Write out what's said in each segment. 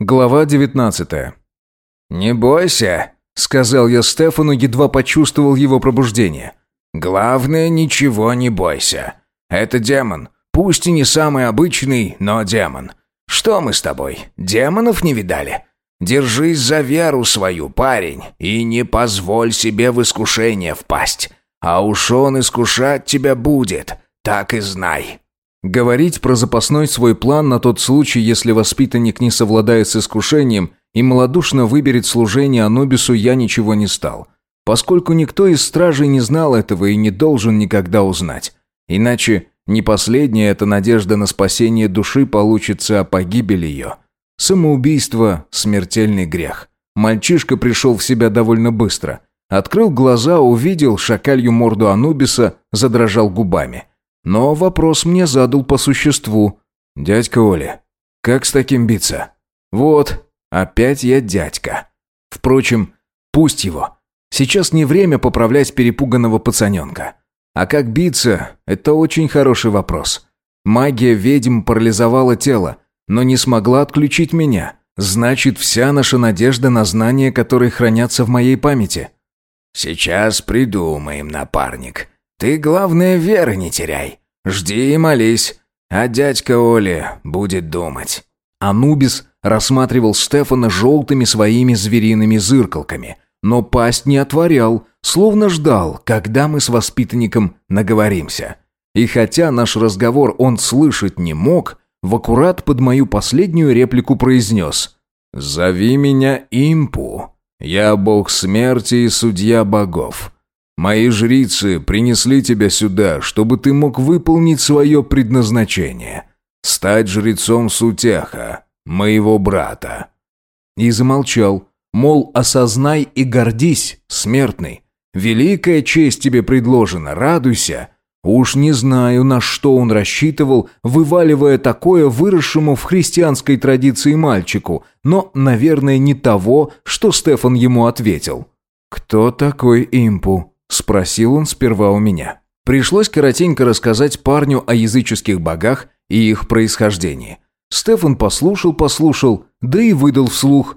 Глава 19. «Не бойся», — сказал я Стефану, едва почувствовал его пробуждение. «Главное, ничего не бойся. Это демон. Пусть и не самый обычный, но демон. Что мы с тобой, демонов не видали? Держись за веру свою, парень, и не позволь себе в искушение впасть. А уж он искушать тебя будет, так и знай». Говорить про запасной свой план на тот случай, если воспитанник не совладает с искушением и малодушно выберет служение Анубису, я ничего не стал, поскольку никто из стражей не знал этого и не должен никогда узнать. Иначе не последняя эта надежда на спасение души получится, а погибель ее. Самоубийство – смертельный грех. Мальчишка пришел в себя довольно быстро. Открыл глаза, увидел шакалью морду Анубиса, задрожал губами – но вопрос мне задал по существу. «Дядька Оля, как с таким биться?» «Вот, опять я дядька. Впрочем, пусть его. Сейчас не время поправлять перепуганного пацаненка. А как биться – это очень хороший вопрос. Магия ведьм парализовала тело, но не смогла отключить меня. Значит, вся наша надежда на знания, которые хранятся в моей памяти». «Сейчас придумаем, напарник», ты, главное, веры не теряй. Жди и молись, а дядька Оли будет думать». Анубис рассматривал Стефана желтыми своими звериными зыркалками, но пасть не отворял, словно ждал, когда мы с воспитанником наговоримся. И хотя наш разговор он слышать не мог, в аккурат под мою последнюю реплику произнес «Зови меня Импу, я бог смерти и судья богов». Мои жрицы принесли тебя сюда, чтобы ты мог выполнить свое предназначение. Стать жрецом Сутеха, моего брата». И замолчал, мол, осознай и гордись, смертный. Великая честь тебе предложена, радуйся. Уж не знаю, на что он рассчитывал, вываливая такое выросшему в христианской традиции мальчику, но, наверное, не того, что Стефан ему ответил. «Кто такой Импу?» Спросил он сперва у меня. Пришлось коротенько рассказать парню о языческих богах и их происхождении. Стефан послушал-послушал, да и выдал вслух.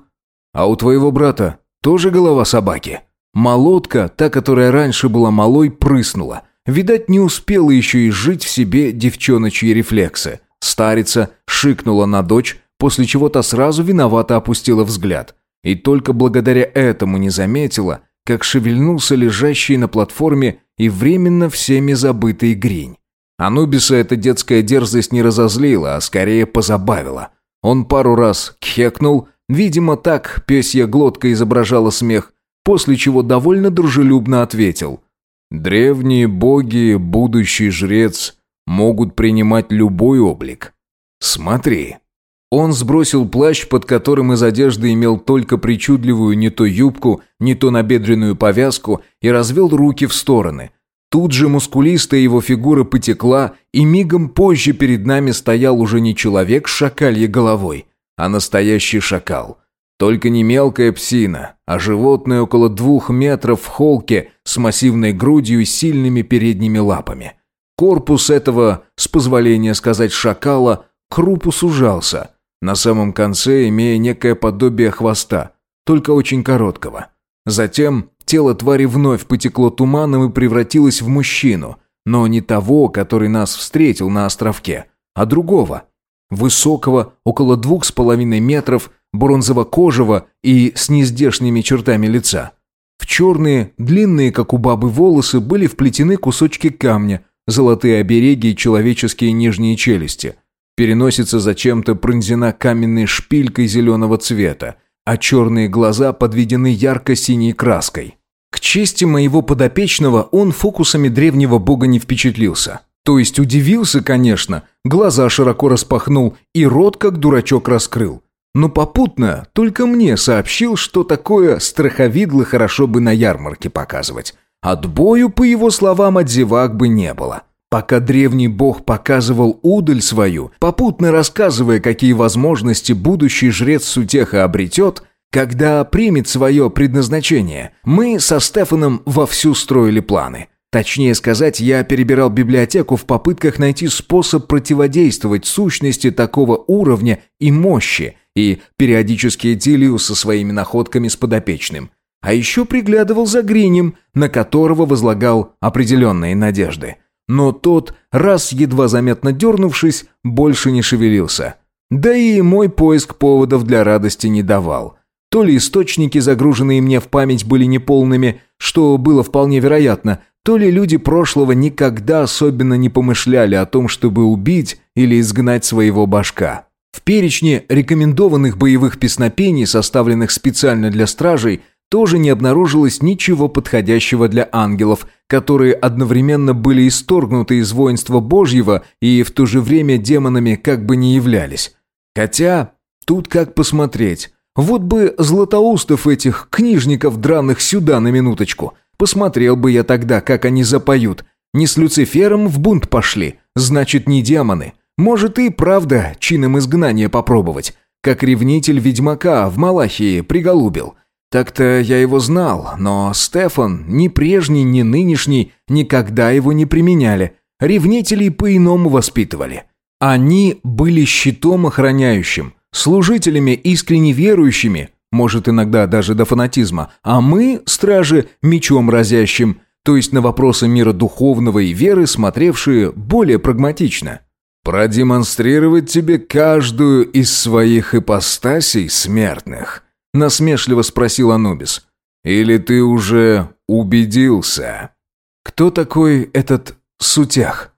«А у твоего брата тоже голова собаки?» Молотка, та, которая раньше была малой, прыснула. Видать, не успела еще и жить в себе девчоночьи рефлексы. Старица шикнула на дочь, после чего та сразу виновато опустила взгляд. И только благодаря этому не заметила, как шевельнулся лежащий на платформе и временно всеми забытый гринь. Анубиса эта детская дерзость не разозлила, а скорее позабавила. Он пару раз кхекнул, видимо, так песья глотка изображала смех, после чего довольно дружелюбно ответил. «Древние боги, будущий жрец, могут принимать любой облик. Смотри». Он сбросил плащ, под которым из одежды имел только причудливую не то юбку, не то набедренную повязку, и развел руки в стороны. Тут же мускулистая его фигура потекла, и мигом позже перед нами стоял уже не человек с шакальей головой, а настоящий шакал. Только не мелкая псина, а животное около двух метров в холке с массивной грудью и сильными передними лапами. Корпус этого, с позволения сказать шакала, крупу сужался – на самом конце имея некое подобие хвоста, только очень короткого. Затем тело твари вновь потекло туманом и превратилось в мужчину, но не того, который нас встретил на островке, а другого. Высокого, около двух с половиной метров, бронзово-кожего и с нездешними чертами лица. В черные, длинные, как у бабы, волосы были вплетены кусочки камня, золотые обереги и человеческие нижние челюсти. Переносица зачем-то пронзена каменной шпилькой зеленого цвета, а черные глаза подведены ярко-синей краской. К чести моего подопечного он фокусами древнего бога не впечатлился. То есть удивился, конечно, глаза широко распахнул и рот как дурачок раскрыл. Но попутно только мне сообщил, что такое страховидло хорошо бы на ярмарке показывать. Отбою, по его словам, от зевак бы не было. Пока древний бог показывал удаль свою, попутно рассказывая, какие возможности будущий жрец Сутеха обретет, когда примет свое предназначение, мы со Стефаном вовсю строили планы. Точнее сказать, я перебирал библиотеку в попытках найти способ противодействовать сущности такого уровня и мощи, и периодически делил со своими находками с подопечным. А еще приглядывал за Гринем, на которого возлагал определенные надежды. Но тот, раз едва заметно дернувшись, больше не шевелился. Да и мой поиск поводов для радости не давал. То ли источники, загруженные мне в память, были неполными, что было вполне вероятно, то ли люди прошлого никогда особенно не помышляли о том, чтобы убить или изгнать своего башка. В перечне рекомендованных боевых песнопений, составленных специально для стражей, тоже не обнаружилось ничего подходящего для ангелов, которые одновременно были исторгнуты из воинства Божьего и в то же время демонами как бы не являлись. Хотя, тут как посмотреть. Вот бы златоустов этих книжников драных сюда на минуточку. Посмотрел бы я тогда, как они запоют. Не с Люцифером в бунт пошли, значит, не демоны. Может и правда чином изгнания попробовать. Как ревнитель ведьмака в Малахии приголубил. Так-то я его знал, но Стефан, ни прежний, ни нынешний, никогда его не применяли. Ревнителей по-иному воспитывали. Они были щитом охраняющим, служителями искренне верующими, может иногда даже до фанатизма, а мы, стражи, мечом разящим, то есть на вопросы мира духовного и веры смотревшие более прагматично. «Продемонстрировать тебе каждую из своих ипостасей смертных?» – насмешливо спросил Анубис. «Или ты уже убедился?» «Кто такой этот сутях?»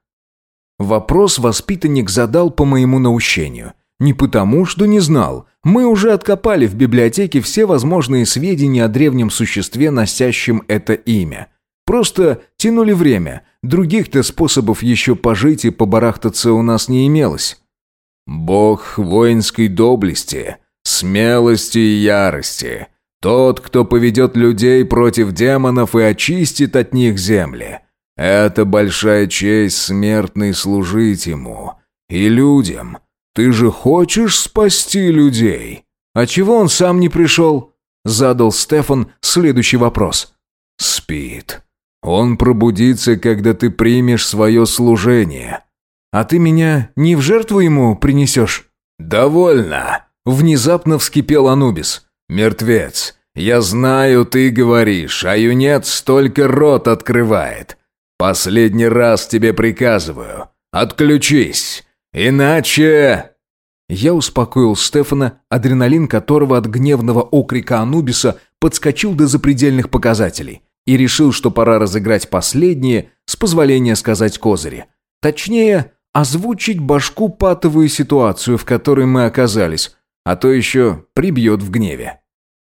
Вопрос воспитанник задал по моему наущению – не потому, что не знал. Мы уже откопали в библиотеке все возможные сведения о древнем существе, носящем это имя. Просто тянули время. Других-то способов еще пожить и побарахтаться у нас не имелось. «Бог воинской доблести, смелости и ярости. Тот, кто поведет людей против демонов и очистит от них земли. Это большая честь смертный служить ему. И людям, «Ты же хочешь спасти людей?» «А чего он сам не пришел?» Задал Стефан следующий вопрос. «Спит. Он пробудится, когда ты примешь свое служение». «А ты меня не в жертву ему принесешь?» «Довольно!» Внезапно вскипел Анубис. «Мертвец, я знаю, ты говоришь, а юнец только рот открывает. Последний раз тебе приказываю. Отключись. «Иначе...» Я успокоил Стефана, адреналин которого от гневного окрика Анубиса подскочил до запредельных показателей, и решил, что пора разыграть последние, с позволения сказать козыри. Точнее, озвучить башку патовую ситуацию, в которой мы оказались, а то еще прибьет в гневе.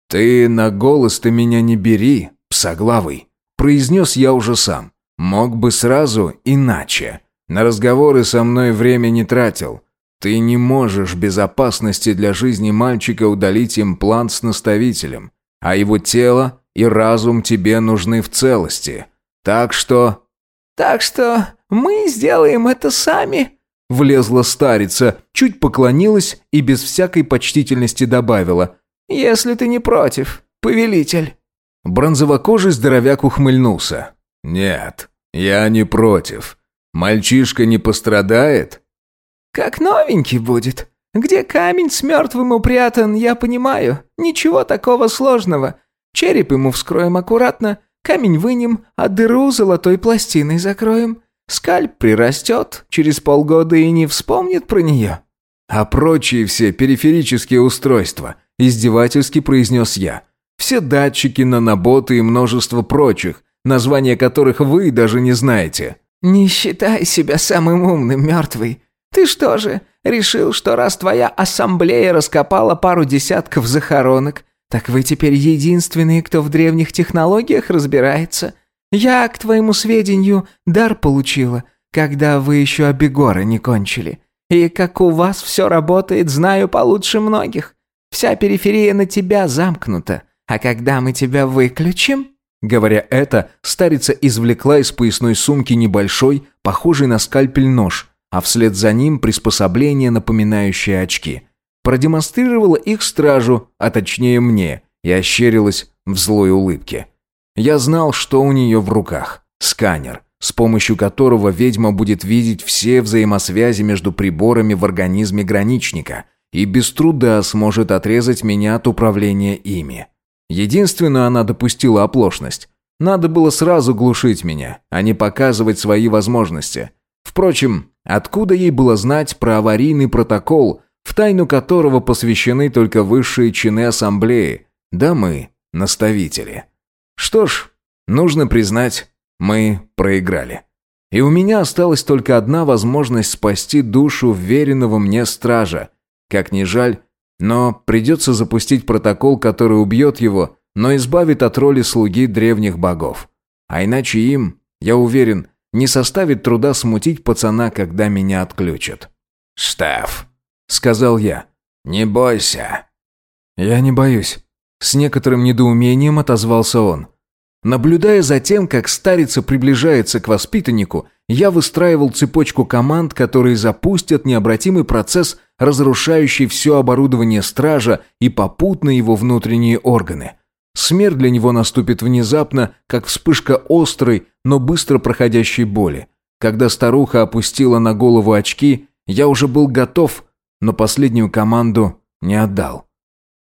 «Ты на голос-то меня не бери, псоглавый», – произнес я уже сам. «Мог бы сразу иначе». На разговоры со мной время не тратил. Ты не можешь без опасности для жизни мальчика удалить имплант с наставителем, а его тело и разум тебе нужны в целости. Так что...» «Так что мы сделаем это сами», — влезла старица, чуть поклонилась и без всякой почтительности добавила. «Если ты не против, повелитель». Бронзовокожий здоровяк ухмыльнулся. «Нет, я не против. Мальчишка не пострадает? Как новенький будет. Где камень с мертвым упрятан, я понимаю. Ничего такого сложного. Череп ему вскроем аккуратно, камень вынем, а дыру золотой пластиной закроем. Скальп прирастет, через полгода и не вспомнит про нее. А прочие все периферические устройства, издевательски произнес я. Все датчики, наноботы и множество прочих, названия которых вы даже не знаете. «Не считай себя самым умным, мертвый. Ты что же, решил, что раз твоя ассамблея раскопала пару десятков захоронок, так вы теперь единственные, кто в древних технологиях разбирается? Я, к твоему сведению, дар получила, когда вы еще Абегора не кончили. И как у вас все работает, знаю получше многих. Вся периферия на тебя замкнута, а когда мы тебя выключим...» Говоря это, старица извлекла из поясной сумки небольшой, похожий на скальпель нож, а вслед за ним приспособление, напоминающее очки. Продемонстрировала их стражу, а точнее мне, и ощерилась в злой улыбке. Я знал, что у нее в руках. Сканер, с помощью которого ведьма будет видеть все взаимосвязи между приборами в организме граничника и без труда сможет отрезать меня от управления ими. Единственную она допустила оплошность. Надо было сразу глушить меня, а не показывать свои возможности. Впрочем, откуда ей было знать про аварийный протокол, в тайну которого посвящены только высшие чины ассамблеи, да мы, наставители. Что ж, нужно признать, мы проиграли. И у меня осталась только одна возможность спасти душу веренного мне стража. Как ни жаль, но придется запустить протокол, который убьет его, но избавит от роли слуги древних богов. А иначе им, я уверен, не составит труда смутить пацана, когда меня отключат. «Штеф», — сказал я, — «не бойся». «Я не боюсь». С некоторым недоумением отозвался он. Наблюдая за тем, как старица приближается к воспитаннику, я выстраивал цепочку команд, которые запустят необратимый процесс, разрушающий все оборудование стража и попутно его внутренние органы. Смерть для него наступит внезапно, как вспышка острой, но быстро проходящей боли. Когда старуха опустила на голову очки, я уже был готов, но последнюю команду не отдал.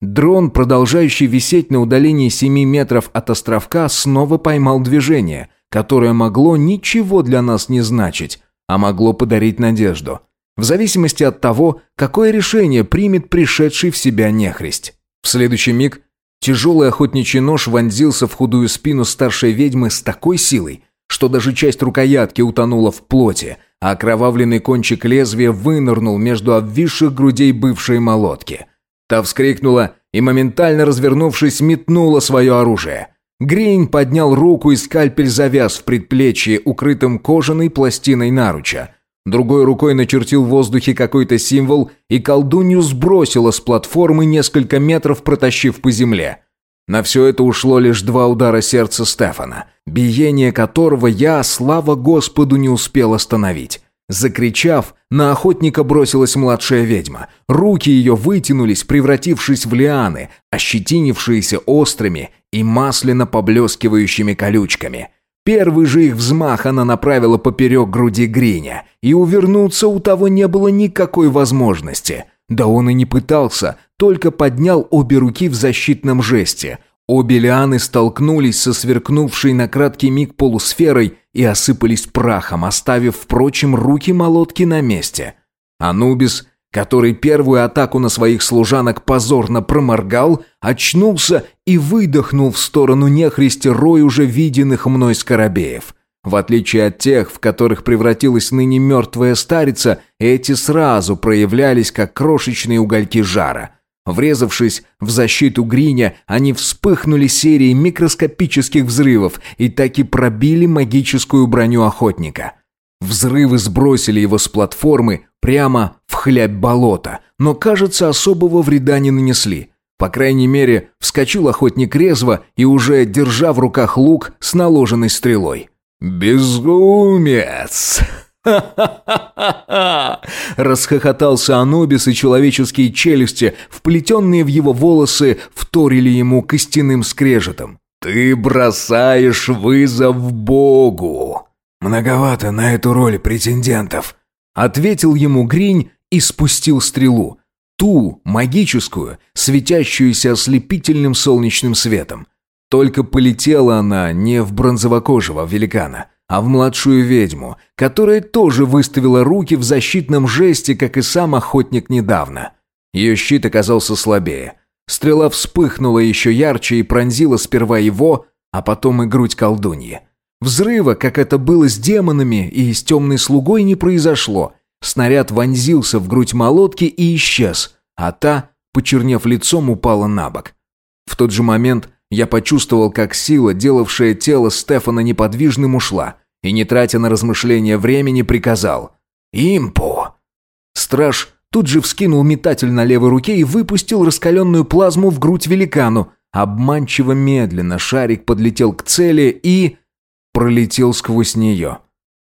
Дрон, продолжающий висеть на удалении 7 метров от островка, снова поймал движение, которое могло ничего для нас не значить, а могло подарить надежду. В зависимости от того, какое решение примет пришедший в себя нехристь. В следующий миг тяжелый охотничий нож вонзился в худую спину старшей ведьмы с такой силой, что даже часть рукоятки утонула в плоти, а окровавленный кончик лезвия вынырнул между обвисших грудей бывшей молотки – Та вскрикнула и, моментально развернувшись, метнула свое оружие. Гринь поднял руку, и скальпель завяз в предплечье, укрытым кожаной пластиной наруча. Другой рукой начертил в воздухе какой-то символ, и колдунью сбросила с платформы несколько метров, протащив по земле. На все это ушло лишь два удара сердца Стефана, биение которого я, слава Господу, не успел остановить. Закричав, на охотника бросилась младшая ведьма. Руки ее вытянулись, превратившись в лианы, ощетинившиеся острыми и масляно поблескивающими колючками. Первый же их взмах она направила поперек груди Гриня, и увернуться у того не было никакой возможности. Да он и не пытался, только поднял обе руки в защитном жесте. Обе лианы столкнулись со сверкнувшей на краткий миг полусферой и осыпались прахом, оставив, впрочем, руки молотки на месте. Анубис, который первую атаку на своих служанок позорно проморгал, очнулся и выдохнул в сторону нехристи рой уже виденных мной скоробеев. В отличие от тех, в которых превратилась ныне мертвая старица, эти сразу проявлялись как крошечные угольки жара – Врезавшись в защиту Гриня, они вспыхнули серией микроскопических взрывов и так и пробили магическую броню охотника. Взрывы сбросили его с платформы прямо в хлябь болота, но, кажется, особого вреда не нанесли. По крайней мере, вскочил охотник резво и уже держа в руках лук с наложенной стрелой. «Безумец!» «Ха-ха-ха-ха!» Расхохотался Анубис, и человеческие челюсти, вплетенные в его волосы, вторили ему костяным скрежетом. «Ты бросаешь вызов Богу!» «Многовато на эту роль претендентов», — ответил ему Гринь и спустил стрелу. Ту, магическую, светящуюся ослепительным солнечным светом. Только полетела она не в бронзовокожего великана — а в младшую ведьму, которая тоже выставила руки в защитном жесте, как и сам охотник недавно. Ее щит оказался слабее. Стрела вспыхнула еще ярче и пронзила сперва его, а потом и грудь колдуньи. Взрыва, как это было с демонами и с темной слугой, не произошло. Снаряд вонзился в грудь молотки и исчез, а та, почернев лицом, упала на бок. В тот же момент я почувствовал, как сила, делавшая тело Стефана неподвижным, ушла, и, не тратя на размышления времени, приказал «Импу!». Страж тут же вскинул метатель на левой руке и выпустил раскаленную плазму в грудь великану. Обманчиво медленно шарик подлетел к цели и... пролетел сквозь нее.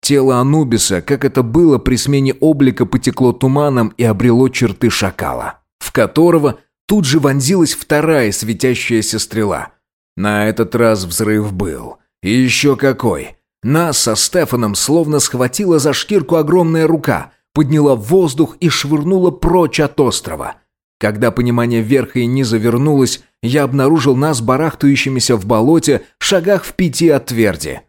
Тело Анубиса, как это было при смене облика, потекло туманом и обрело черты шакала, в которого Тут же вонзилась вторая светящаяся стрела. На этот раз взрыв был. И еще какой. Нас со Стефаном словно схватила за шкирку огромная рука, подняла в воздух и швырнула прочь от острова. Когда понимание верха и низа вернулось, я обнаружил нас барахтающимися в болоте, шагах в пяти от тверди.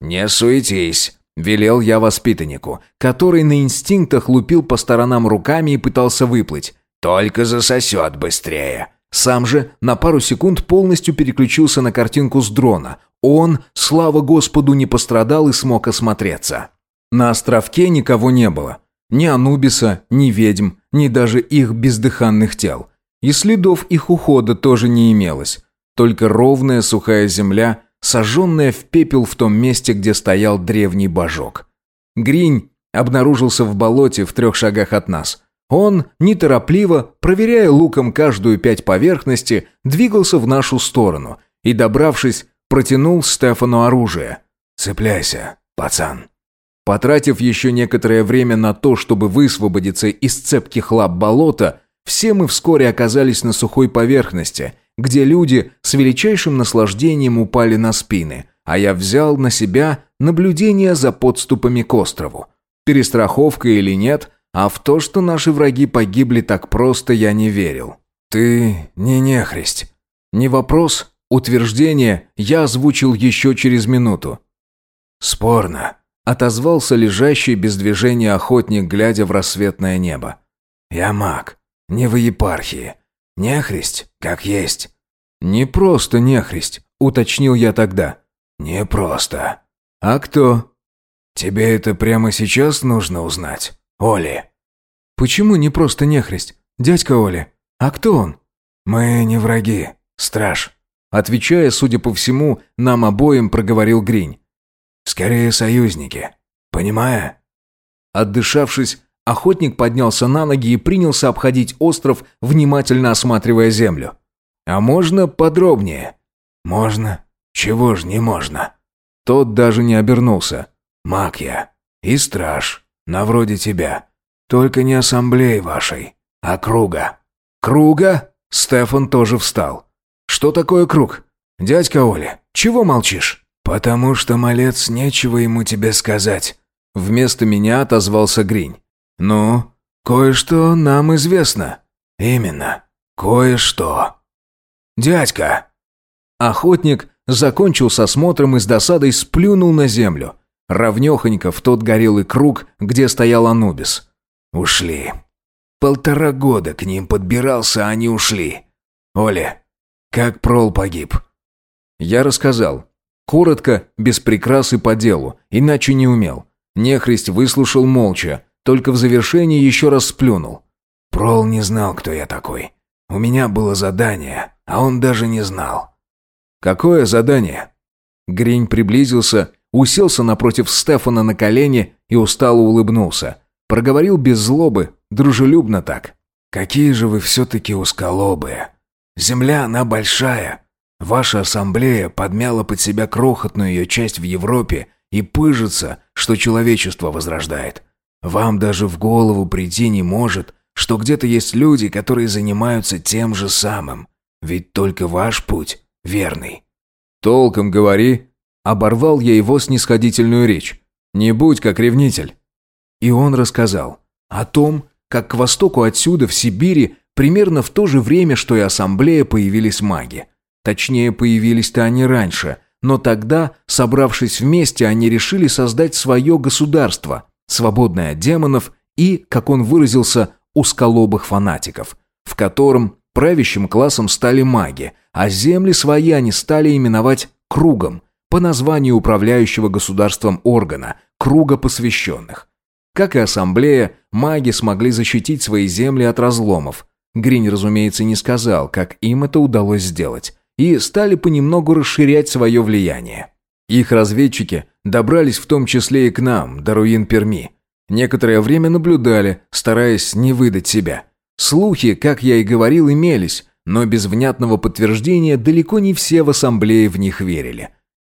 «Не суетись», — велел я воспитаннику, который на инстинктах лупил по сторонам руками и пытался выплыть. «Только засосет быстрее». Сам же на пару секунд полностью переключился на картинку с дрона. Он, слава Господу, не пострадал и смог осмотреться. На островке никого не было. Ни Анубиса, ни ведьм, ни даже их бездыханных тел. И следов их ухода тоже не имелось. Только ровная сухая земля, сожженная в пепел в том месте, где стоял древний божок. Гринь обнаружился в болоте в трех шагах от нас. Он, неторопливо, проверяя луком каждую пять поверхности, двигался в нашу сторону и, добравшись, протянул Стефану оружие. «Цепляйся, пацан». Потратив еще некоторое время на то, чтобы высвободиться из цепких лап болота, все мы вскоре оказались на сухой поверхности, где люди с величайшим наслаждением упали на спины, а я взял на себя наблюдение за подступами к острову. Перестраховка или нет, а в то, что наши враги погибли так просто, я не верил. «Ты не нехристь». Не вопрос, утверждение я озвучил еще через минуту. «Спорно», Отозвался лежащий без движения охотник, глядя в рассветное небо. «Я маг, не в епархии. Нехристь, как есть». «Не просто нехристь», — уточнил я тогда. «Не просто». «А кто?» «Тебе это прямо сейчас нужно узнать, Оли?» «Почему не просто нехристь? Дядька Оли, а кто он?» «Мы не враги, страж». Отвечая, судя по всему, нам обоим проговорил Гринь. Скорее союзники. Понимая? Отдышавшись, охотник поднялся на ноги и принялся обходить остров, внимательно осматривая землю. А можно подробнее? Можно. Чего ж не можно? Тот даже не обернулся. Маг я. И страж. На вроде тебя. Только не ассамблеи вашей, а круга. Круга? Стефан тоже встал. Что такое круг? Дядька Оля, чего молчишь? «Потому что, малец, нечего ему тебе сказать». Вместо меня отозвался Гринь. «Ну, кое-что нам известно». «Именно, кое-что». «Дядька!» Охотник закончил с осмотром и с досадой сплюнул на землю. Равнехонько в тот горелый круг, где стоял Анубис. «Ушли. Полтора года к ним подбирался, а они ушли. Оля, как Прол погиб?» Я рассказал. Коротко, без прикрас и по делу, иначе не умел. Нехрист выслушал молча, только в завершении еще раз сплюнул. Прол не знал, кто я такой. У меня было задание, а он даже не знал. Какое задание? Гринь приблизился, уселся напротив Стефана на колени и устало улыбнулся. Проговорил без злобы, дружелюбно так. «Какие же вы все-таки узколобые! Земля, она большая, Ваша ассамблея подмяла под себя крохотную ее часть в Европе и пыжится, что человечество возрождает. Вам даже в голову прийти не может, что где-то есть люди, которые занимаются тем же самым. Ведь только ваш путь верный. Толком говори, оборвал я его снисходительную речь. Не будь как ревнитель. И он рассказал о том, как к востоку отсюда, в Сибири, примерно в то же время, что и ассамблея, появились маги – Точнее, появились-то они раньше, но тогда, собравшись вместе, они решили создать свое государство, свободное от демонов и, как он выразился, узколобых фанатиков, в котором правящим классом стали маги, а земли свои они стали именовать кругом, по названию управляющего государством органа, круга посвященных. Как и ассамблея, маги смогли защитить свои земли от разломов. Гринь, разумеется, не сказал, как им это удалось сделать и стали понемногу расширять свое влияние. Их разведчики добрались в том числе и к нам, до руин Перми. Некоторое время наблюдали, стараясь не выдать себя. Слухи, как я и говорил, имелись, но без внятного подтверждения далеко не все в ассамблее в них верили.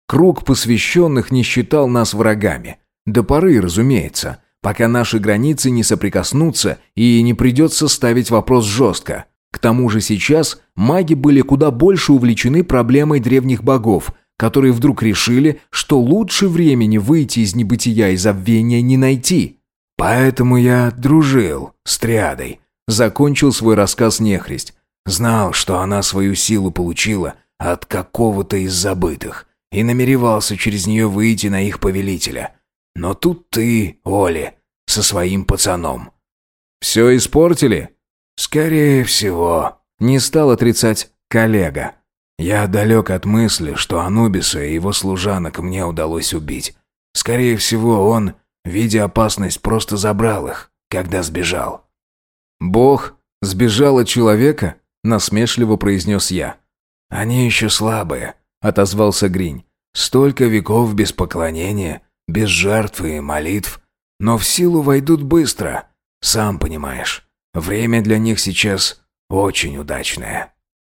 Круг посвященных не считал нас врагами. До поры, разумеется, пока наши границы не соприкоснутся и не придется ставить вопрос жестко – к тому же сейчас маги были куда больше увлечены проблемой древних богов, которые вдруг решили, что лучше времени выйти из небытия и забвения не найти. Поэтому я дружил с триадой. Закончил свой рассказ нехристь. Знал, что она свою силу получила от какого-то из забытых и намеревался через нее выйти на их повелителя. Но тут ты, Оли, со своим пацаном. «Все испортили?» «Скорее всего», — не стал отрицать коллега. «Я далек от мысли, что Анубиса и его служанок мне удалось убить. Скорее всего, он, видя опасность, просто забрал их, когда сбежал». «Бог сбежал от человека?» — насмешливо произнес я. «Они еще слабые», — отозвался Гринь. «Столько веков без поклонения, без жертвы и молитв. Но в силу войдут быстро. Сам понимаешь, время для них сейчас очень удачное».